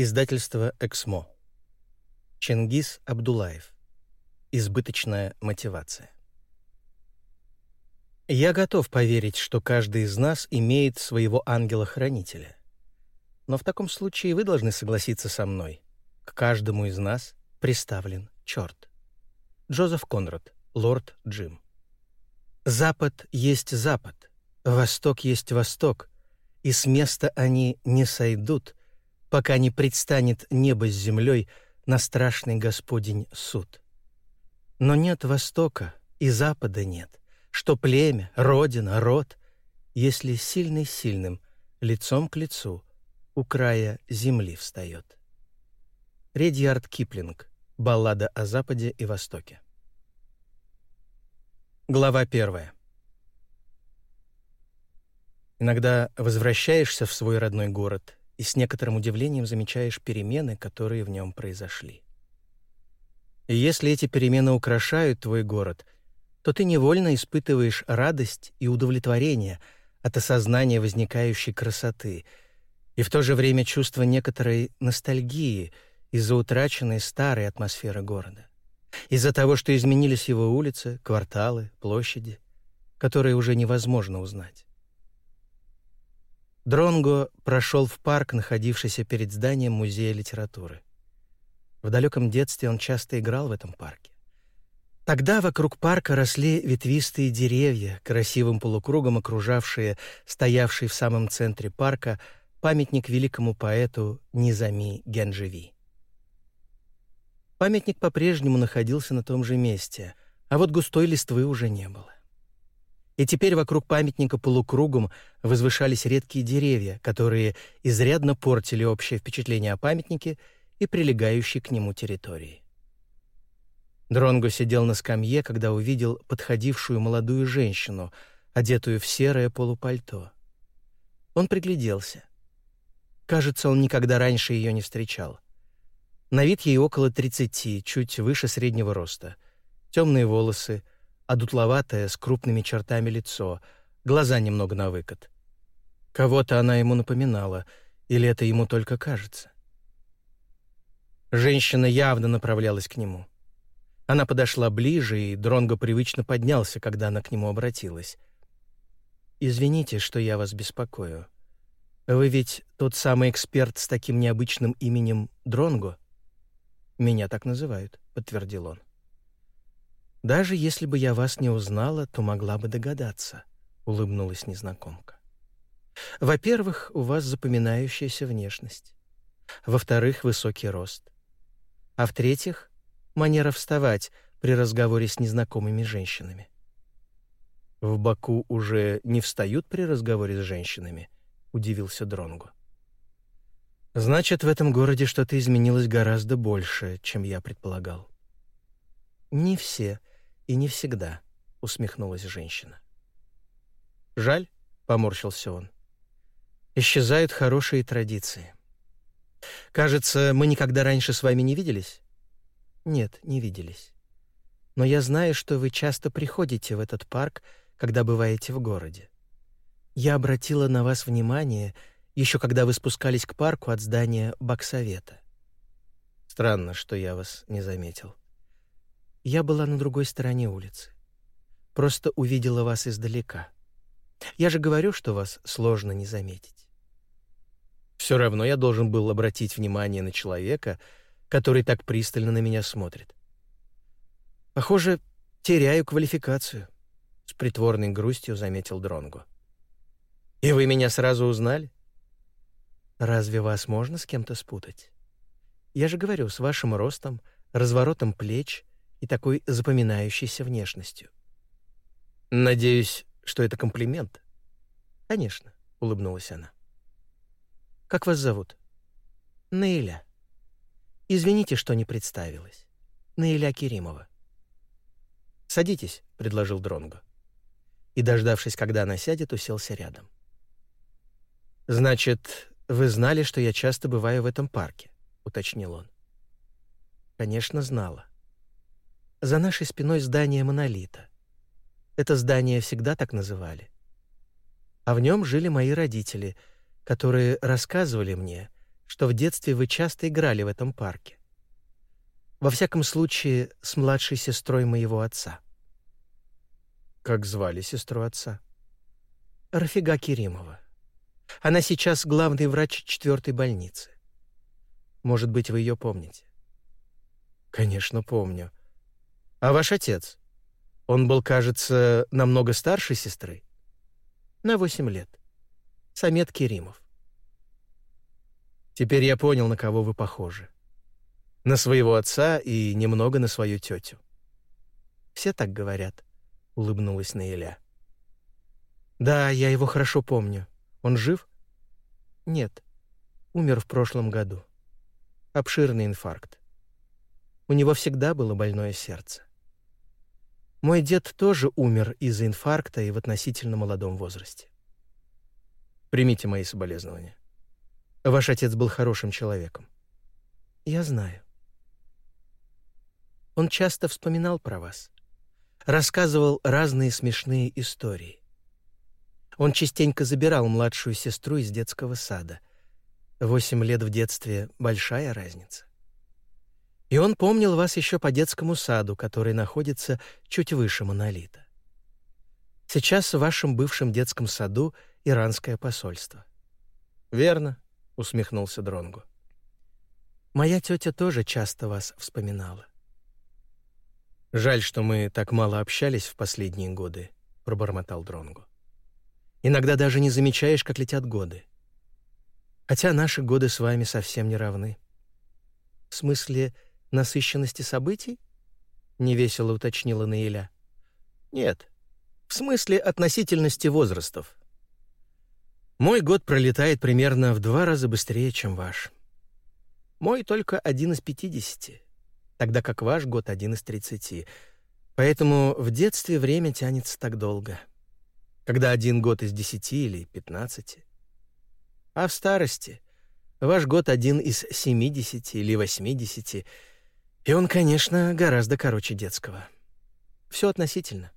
Издательство «Эксмо». Чингис Абдулаев. Избыточная мотивация. Я готов поверить, что каждый из нас имеет своего ангела-хранителя. Но в таком случае вы должны согласиться со мной. К каждому из нас приставлен черт. Джозеф Конрад, лорд Джим. Запад есть запад, восток есть восток, и с места они не сойдут, пока не предстанет небо с землей на страшный Господень суд. Но нет Востока и Запада нет, что племя, родина, род, если сильный сильным, лицом к лицу, у края земли встает. Редьярд Киплинг. Баллада о Западе и Востоке. Глава первая. Иногда возвращаешься в свой родной город и с некоторым удивлением замечаешь перемены, которые в нем произошли. И если эти перемены украшают твой город, то ты невольно испытываешь радость и удовлетворение от осознания возникающей красоты и в то же время чувство некоторой ностальгии из-за утраченной старой атмосферы города, из-за того, что изменились его улицы, кварталы, площади, которые уже невозможно узнать. Дронго прошел в парк, находившийся перед зданием Музея литературы. В далеком детстве он часто играл в этом парке. Тогда вокруг парка росли ветвистые деревья, красивым полукругом окружавшие стоявший в самом центре парка памятник великому поэту Низами Генжеви. Памятник по-прежнему находился на том же месте, а вот густой листвы уже не было. И теперь вокруг памятника полукругом возвышались редкие деревья, которые изрядно портили общее впечатление о памятнике и прилегающей к нему территории. Дронго сидел на скамье, когда увидел подходившую молодую женщину, одетую в серое полупальто. Он пригляделся. Кажется, он никогда раньше ее не встречал. На вид ей около тридцати, чуть выше среднего роста. Темные волосы — а дутловатое, с крупными чертами лицо, глаза немного на выкат. Кого-то она ему напоминала, или это ему только кажется? Женщина явно направлялась к нему. Она подошла ближе, и Дронго привычно поднялся, когда она к нему обратилась. «Извините, что я вас беспокою. Вы ведь тот самый эксперт с таким необычным именем Дронго?» «Меня так называют», — подтвердил он. Даже если бы я вас не узнала, то могла бы догадаться, улыбнулась незнакомка. Во-первых, у вас запоминающаяся внешность. Во-вторых, высокий рост. А в-третьих, манера вставать при разговоре с незнакомыми женщинами. В Баку уже не встают при разговоре с женщинами, удивился Дронгу. Значит, в этом городе что-то изменилось гораздо больше, чем я предполагал. Не все, и не всегда», — усмехнулась женщина. «Жаль», — поморщился он. «Исчезают хорошие традиции. Кажется, мы никогда раньше с вами не виделись?» «Нет, не виделись. Но я знаю, что вы часто приходите в этот парк, когда бываете в городе. Я обратила на вас внимание, еще когда вы спускались к парку от здания Баксовета. Странно, что я вас не заметил. Я была на другой стороне улицы. Просто увидела вас издалека. Я же говорю, что вас сложно не заметить. Все равно я должен был обратить внимание на человека, который так пристально на меня смотрит. Похоже, теряю квалификацию, с притворной грустью заметил Дронгу. И вы меня сразу узнали? Разве вас можно с кем-то спутать? Я же говорю, с вашим ростом, разворотом плеч и такой запоминающейся внешностью. «Надеюсь, что это комплимент?» «Конечно», — улыбнулась она. «Как вас зовут?» «Наиля. Извините, что не представилась. Наиля Керимова». «Садитесь», — предложил Дронго. И, дождавшись, когда она сядет, уселся рядом. «Значит, вы знали, что я часто бываю в этом парке?» — уточнил он. «Конечно, знала. За нашей спиной здание монолита. Это здание всегда так называли. А в нем жили мои родители, которые рассказывали мне, что в детстве вы часто играли в этом парке. Во всяком случае, с младшей сестрой моего отца. Как звали сестру отца? Рафига Керимова. Она сейчас главный врач четвертой больницы. Может быть, вы ее помните? Конечно, помню. А ваш отец? Он был, кажется, намного старше сестры? На восемь лет. Самет Керимов. Теперь я понял, на кого вы похожи. На своего отца и немного на свою тетю. Все так говорят, улыбнулась Наиля. Да, я его хорошо помню. Он жив? Нет. Умер в прошлом году. Обширный инфаркт. У него всегда было больное сердце. Мой дед тоже умер из-за инфаркта и в относительно молодом возрасте. Примите мои соболезнования. Ваш отец был хорошим человеком. Я знаю. Он часто вспоминал про вас. Рассказывал разные смешные истории. Он частенько забирал младшую сестру из детского сада. Восемь лет в детстве — большая разница. И он помнил вас еще по детскому саду, который находится чуть выше монолита. Сейчас в вашем бывшем детском саду иранское посольство. Верно, усмехнулся Дронгу. Моя тетя тоже часто вас вспоминала. Жаль, что мы так мало общались в последние годы, пробормотал Дронгу. Иногда даже не замечаешь, как летят годы. Хотя наши годы с вами совсем не равны. В смысле насыщенности событий? Невесело уточнила Наиля. Нет. В смысле относительности возрастов. Мой год пролетает примерно в два раза быстрее, чем ваш. Мой только один из пятидесяти, тогда как ваш год один из тридцати. Поэтому в детстве время тянется так долго когда один год из десяти или пятнадцати. А в старости ваш год один из семидесяти или восьмидесяти, и он, конечно, гораздо короче детского. Все относительно.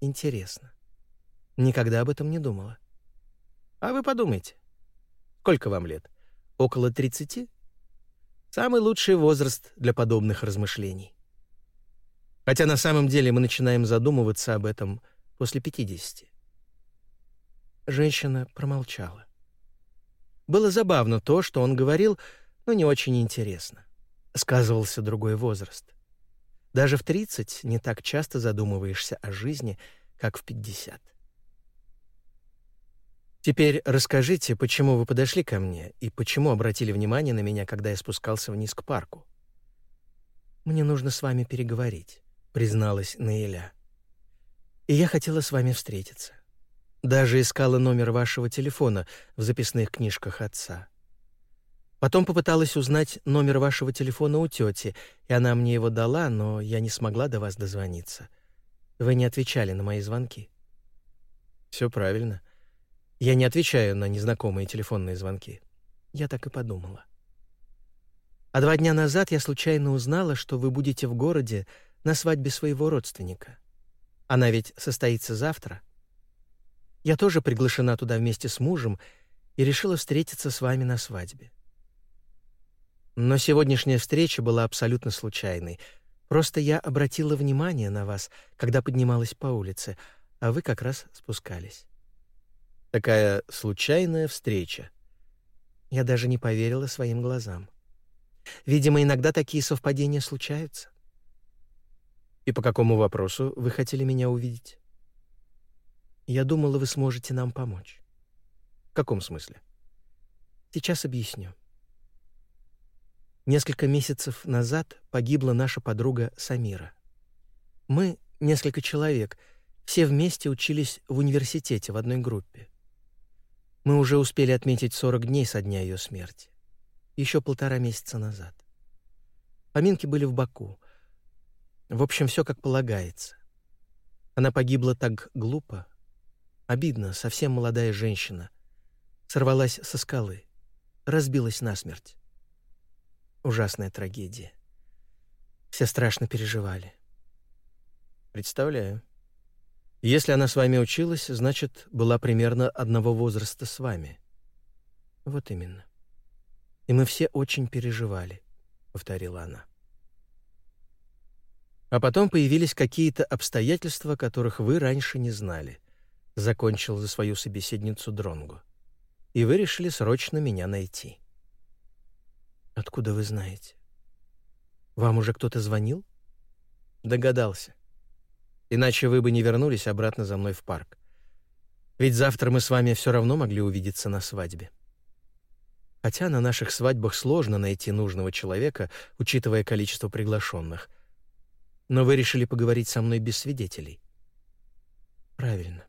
Интересно. Никогда об этом не думала. А вы подумайте. Сколько вам лет? Около тридцати? Самый лучший возраст для подобных размышлений. Хотя на самом деле мы начинаем задумываться об этом – после пятидесяти. Женщина промолчала. Было забавно то, что он говорил, но не очень интересно. Сказывался другой возраст. Даже в тридцать не так часто задумываешься о жизни, как в пятьдесят. Теперь расскажите, почему вы подошли ко мне и почему обратили внимание на меня, когда я спускался вниз к парку. Мне нужно с вами переговорить, призналась Наиля и я хотела с вами встретиться. Даже искала номер вашего телефона в записных книжках отца. Потом попыталась узнать номер вашего телефона у тети, и она мне его дала, но я не смогла до вас дозвониться. Вы не отвечали на мои звонки. Все правильно. Я не отвечаю на незнакомые телефонные звонки. Я так и подумала. А два дня назад я случайно узнала, что вы будете в городе на свадьбе своего родственника. Она ведь состоится завтра. Я тоже приглашена туда вместе с мужем и решила встретиться с вами на свадьбе. Но сегодняшняя встреча была абсолютно случайной. Просто я обратила внимание на вас, когда поднималась по улице, а вы как раз спускались. Такая случайная встреча. Я даже не поверила своим глазам. Видимо, иногда такие совпадения случаются. И по какому вопросу вы хотели меня увидеть? Я думала, вы сможете нам помочь. В каком смысле? Сейчас объясню. Несколько месяцев назад погибла наша подруга Самира. Мы, несколько человек, все вместе учились в университете в одной группе. Мы уже успели отметить 40 дней со дня ее смерти. Еще полтора месяца назад. Поминки были в Баку, в общем, все как полагается. Она погибла так глупо. Обидно, совсем молодая женщина. Сорвалась со скалы. Разбилась насмерть. Ужасная трагедия. Все страшно переживали. Представляю. Если она с вами училась, значит, была примерно одного возраста с вами. Вот именно. И мы все очень переживали, — повторила она. А потом появились какие-то обстоятельства, которых вы раньше не знали, — закончил за свою собеседницу Дронгу. И вы решили срочно меня найти. Откуда вы знаете? Вам уже кто-то звонил? Догадался. Иначе вы бы не вернулись обратно за мной в парк. Ведь завтра мы с вами все равно могли увидеться на свадьбе. Хотя на наших свадьбах сложно найти нужного человека, учитывая количество приглашенных. Но вы решили поговорить со мной без свидетелей. Правильно.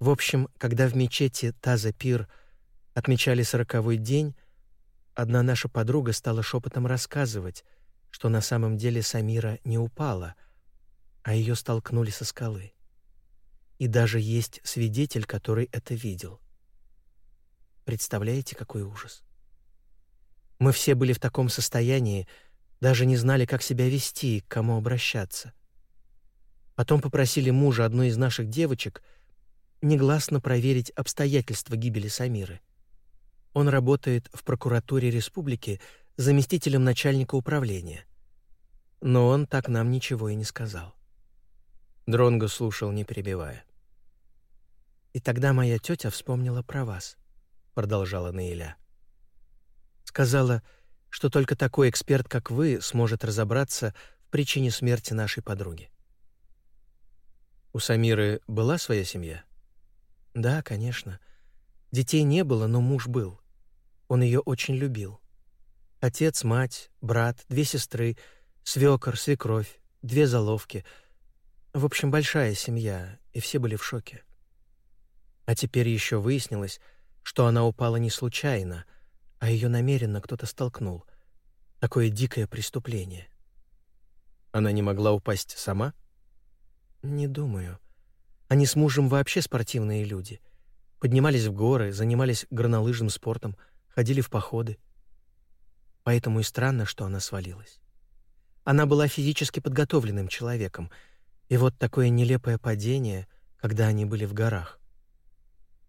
В общем, когда в мечети Таза-Пир отмечали сороковой день, одна наша подруга стала шепотом рассказывать, что на самом деле Самира не упала, а ее столкнули со скалы. И даже есть свидетель, который это видел. Представляете, какой ужас? Мы все были в таком состоянии, даже не знали, как себя вести, к кому обращаться. Потом попросили мужа одной из наших девочек негласно проверить обстоятельства гибели Самиры. Он работает в прокуратуре республики заместителем начальника управления. Но он так нам ничего и не сказал. Дронго слушал, не перебивая. «И тогда моя тетя вспомнила про вас», — продолжала Наиля. «Сказала, что только такой эксперт, как вы, сможет разобраться в причине смерти нашей подруги». «У Самиры была своя семья?» «Да, конечно. Детей не было, но муж был. Он ее очень любил. Отец, мать, брат, две сестры, свекор, свекровь, две заловки — в общем, большая семья, и все были в шоке. А теперь еще выяснилось, что она упала не случайно, а ее намеренно кто-то столкнул. Такое дикое преступление. Она не могла упасть сама? Не думаю. Они с мужем вообще спортивные люди. Поднимались в горы, занимались горнолыжным спортом, ходили в походы. Поэтому и странно, что она свалилась. Она была физически подготовленным человеком — и вот такое нелепое падение, когда они были в горах.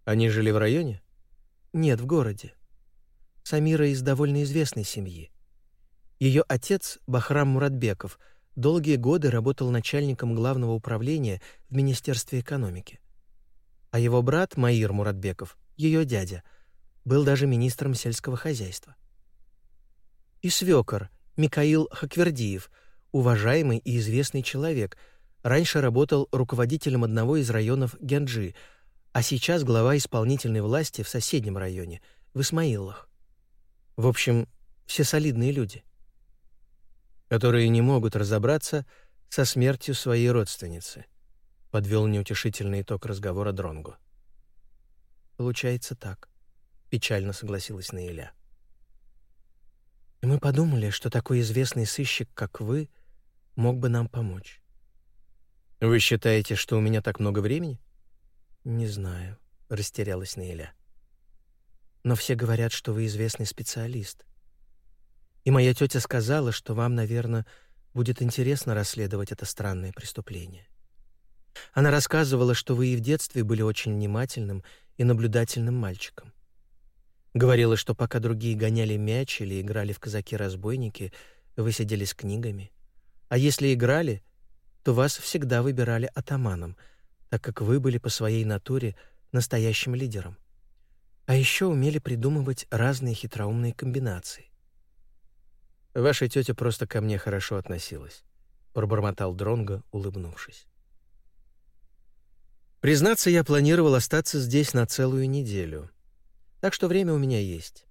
Они жили в районе? Нет, в городе. Самира из довольно известной семьи. Ее отец, Бахрам Муратбеков, долгие годы работал начальником главного управления в Министерстве экономики. А его брат, Маир Муратбеков, ее дядя, был даже министром сельского хозяйства. И свекор, Микаил Хаквердиев, уважаемый и известный человек — Раньше работал руководителем одного из районов Гянджи, а сейчас глава исполнительной власти в соседнем районе, в Исмаилах. В общем, все солидные люди, которые не могут разобраться со смертью своей родственницы, подвел неутешительный итог разговора Дронгу. Получается так, печально согласилась Наиля. И мы подумали, что такой известный сыщик, как вы, мог бы нам помочь. «Вы считаете, что у меня так много времени?» «Не знаю», — растерялась Наиля. «Но все говорят, что вы известный специалист. И моя тетя сказала, что вам, наверное, будет интересно расследовать это странное преступление. Она рассказывала, что вы и в детстве были очень внимательным и наблюдательным мальчиком. Говорила, что пока другие гоняли мяч или играли в казаки-разбойники, вы сидели с книгами. А если играли, то вас всегда выбирали атаманом, так как вы были по своей натуре настоящим лидером. А еще умели придумывать разные хитроумные комбинации. Ваша тетя просто ко мне хорошо относилась, пробормотал Дронго, улыбнувшись. Признаться, я планировал остаться здесь на целую неделю. Так что время у меня есть.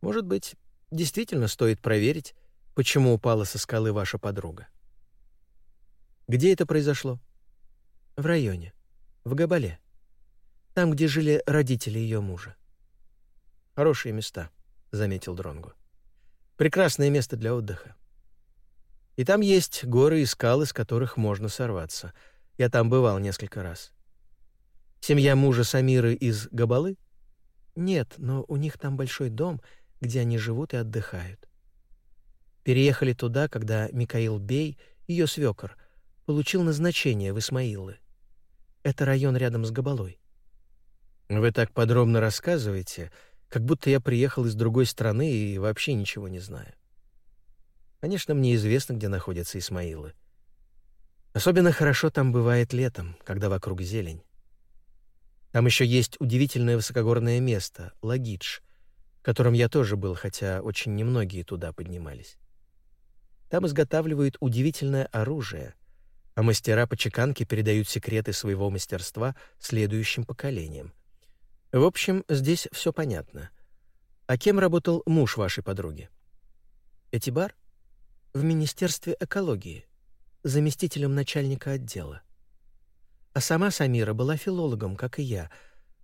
Может быть, действительно стоит проверить, почему упала со скалы ваша подруга. Где это произошло? В районе. В Габале. Там, где жили родители ее мужа. Хорошие места, заметил Дронгу. Прекрасное место для отдыха. И там есть горы и скалы, с которых можно сорваться. Я там бывал несколько раз. Семья мужа Самиры из Габалы? Нет, но у них там большой дом, где они живут и отдыхают. Переехали туда, когда Микаил Бей, ее свекор, получил назначение в Исмаилы. Это район рядом с Габалой. Вы так подробно рассказываете, как будто я приехал из другой страны и вообще ничего не знаю. Конечно, мне известно, где находятся Исмаилы. Особенно хорошо там бывает летом, когда вокруг зелень. Там еще есть удивительное высокогорное место — Лагидж, в котором я тоже был, хотя очень немногие туда поднимались. Там изготавливают удивительное оружие, а мастера по чеканке передают секреты своего мастерства следующим поколениям. В общем, здесь все понятно. А кем работал муж вашей подруги? Этибар? В Министерстве экологии, заместителем начальника отдела. А сама Самира была филологом, как и я,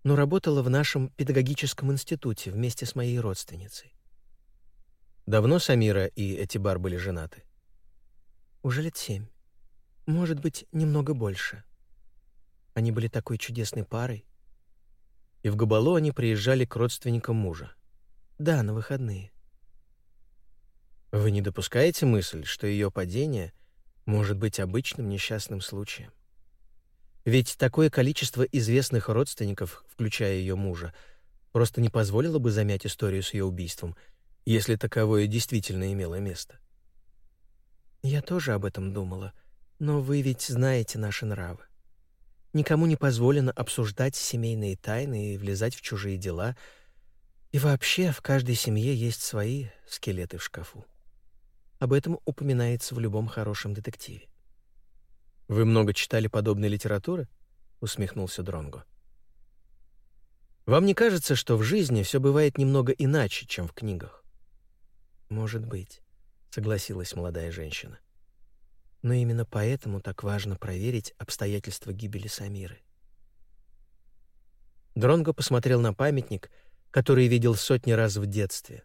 но работала в нашем педагогическом институте вместе с моей родственницей. Давно Самира и Этибар были женаты? Уже лет семь. Может быть, немного больше. Они были такой чудесной парой. И в Габалу они приезжали к родственникам мужа. Да, на выходные. Вы не допускаете мысль, что ее падение может быть обычным несчастным случаем? Ведь такое количество известных родственников, включая ее мужа, просто не позволило бы замять историю с ее убийством, если таковое действительно имело место. Я тоже об этом думала — но вы ведь знаете наши нравы. Никому не позволено обсуждать семейные тайны и влезать в чужие дела. И вообще в каждой семье есть свои скелеты в шкафу. Об этом упоминается в любом хорошем детективе. Вы много читали подобной литературы? усмехнулся Дронго. Вам не кажется, что в жизни все бывает немного иначе, чем в книгах? Может быть, согласилась молодая женщина. Но именно поэтому так важно проверить обстоятельства гибели Самиры. Дронго посмотрел на памятник, который видел сотни раз в детстве,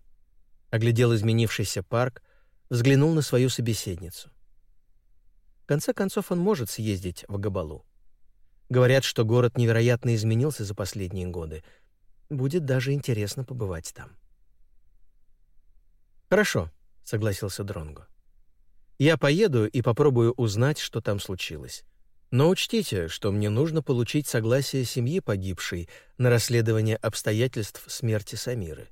оглядел изменившийся парк, взглянул на свою собеседницу. Конце концов, он может съездить в Габалу. Говорят, что город невероятно изменился за последние годы. Будет даже интересно побывать там. «Хорошо», — согласился Дронго. Я поеду и попробую узнать, что там случилось. Но учтите, что мне нужно получить согласие семьи погибшей на расследование обстоятельств смерти Самиры.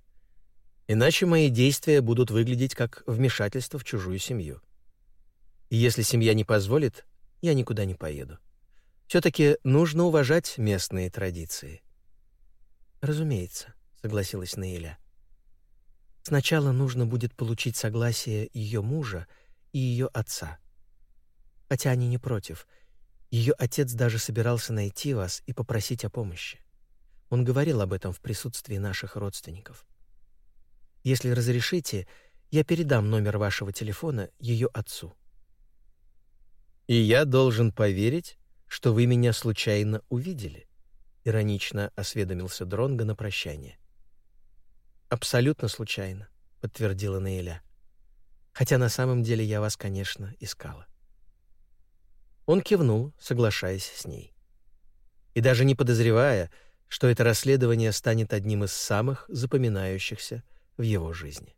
Иначе мои действия будут выглядеть как вмешательство в чужую семью. И если семья не позволит, я никуда не поеду. Все-таки нужно уважать местные традиции. «Разумеется», — согласилась Наиля. «Сначала нужно будет получить согласие ее мужа — и ее отца. Хотя они не против. Ее отец даже собирался найти вас и попросить о помощи. Он говорил об этом в присутствии наших родственников. Если разрешите, я передам номер вашего телефона ее отцу. И я должен поверить, что вы меня случайно увидели, иронично осведомился Дронга на прощание. Абсолютно случайно, подтвердила Наиля хотя на самом деле я вас, конечно, искала. Он кивнул, соглашаясь с ней. И даже не подозревая, что это расследование станет одним из самых запоминающихся в его жизни.